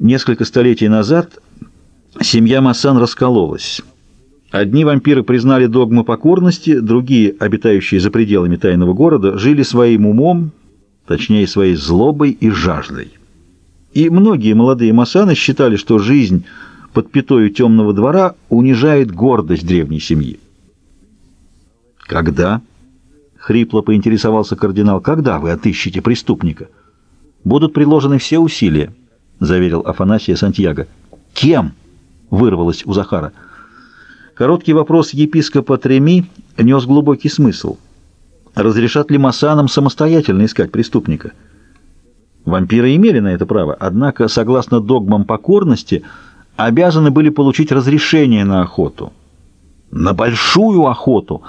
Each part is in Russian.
Несколько столетий назад семья Массан раскололась. Одни вампиры признали догмы покорности, другие, обитающие за пределами тайного города, жили своим умом, точнее своей злобой и жаждой. И многие молодые Масаны считали, что жизнь под пятою темного двора унижает гордость древней семьи. «Когда?» — хрипло поинтересовался кардинал. «Когда вы отыщете преступника?» «Будут приложены все усилия». — заверил Афанасия Сантьяго. «Кем?» — вырвалось у Захара. Короткий вопрос епископа Треми нес глубокий смысл. Разрешат ли масанам самостоятельно искать преступника? Вампиры имели на это право, однако, согласно догмам покорности, обязаны были получить разрешение на охоту. На большую охоту!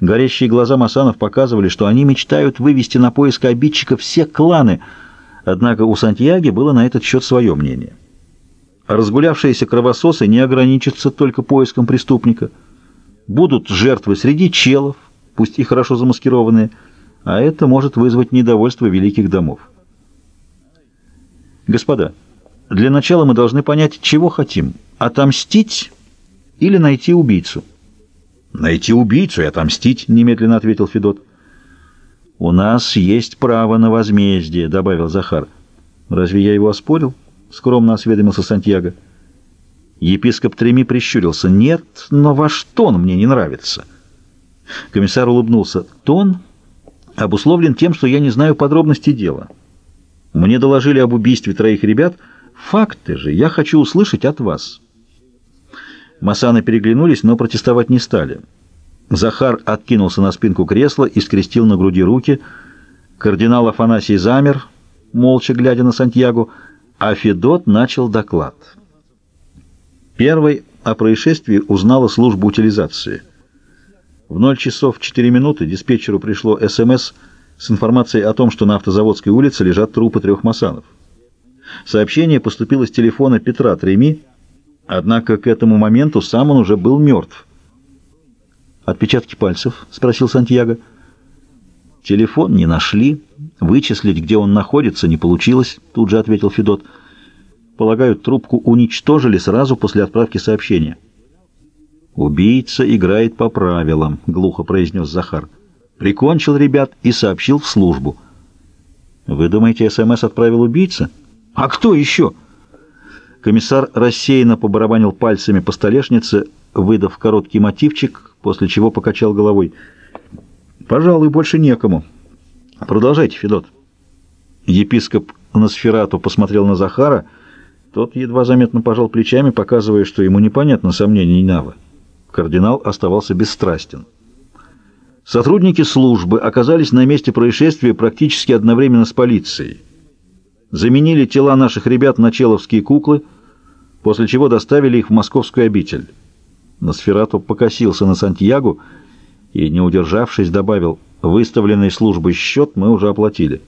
Горящие глаза масанов показывали, что они мечтают вывести на поиск обидчика все кланы — Однако у Сантьяги было на этот счет свое мнение. Разгулявшиеся кровососы не ограничатся только поиском преступника. Будут жертвы среди челов, пусть и хорошо замаскированные, а это может вызвать недовольство великих домов. Господа, для начала мы должны понять, чего хотим – отомстить или найти убийцу. «Найти убийцу и отомстить», – немедленно ответил Федот. «У нас есть право на возмездие», — добавил Захар. «Разве я его оспорил?» — скромно осведомился Сантьяго. Епископ Треми прищурился. «Нет, но ваш тон мне не нравится». Комиссар улыбнулся. «Тон обусловлен тем, что я не знаю подробностей дела. Мне доложили об убийстве троих ребят. Факты же я хочу услышать от вас». Масаны переглянулись, но протестовать не стали. Захар откинулся на спинку кресла и скрестил на груди руки. Кардинал Афанасий замер, молча глядя на Сантьяго, а Федот начал доклад. Первый о происшествии узнала служба утилизации. В 0 часов 4 минуты диспетчеру пришло СМС с информацией о том, что на автозаводской улице лежат трупы трех масанов. Сообщение поступило с телефона Петра Треми, однако к этому моменту сам он уже был мертв. «Отпечатки пальцев?» — спросил Сантьяго. «Телефон не нашли. Вычислить, где он находится, не получилось», — тут же ответил Федот. «Полагаю, трубку уничтожили сразу после отправки сообщения». «Убийца играет по правилам», — глухо произнес Захар. «Прикончил ребят и сообщил в службу». «Вы думаете, СМС отправил убийца?» «А кто еще?» Комиссар рассеянно побарабанил пальцами по столешнице, выдав короткий мотивчик, после чего покачал головой. «Пожалуй, больше некому. Продолжайте, Федот». Епископ Носферату посмотрел на Захара. Тот едва заметно пожал плечами, показывая, что ему непонятно сомнений Навы. Кардинал оставался бесстрастен. Сотрудники службы оказались на месте происшествия практически одновременно с полицией. Заменили тела наших ребят на человские куклы, после чего доставили их в московскую обитель. Носферату покосился на Сантьягу и, не удержавшись, добавил, «Выставленный службой счет мы уже оплатили».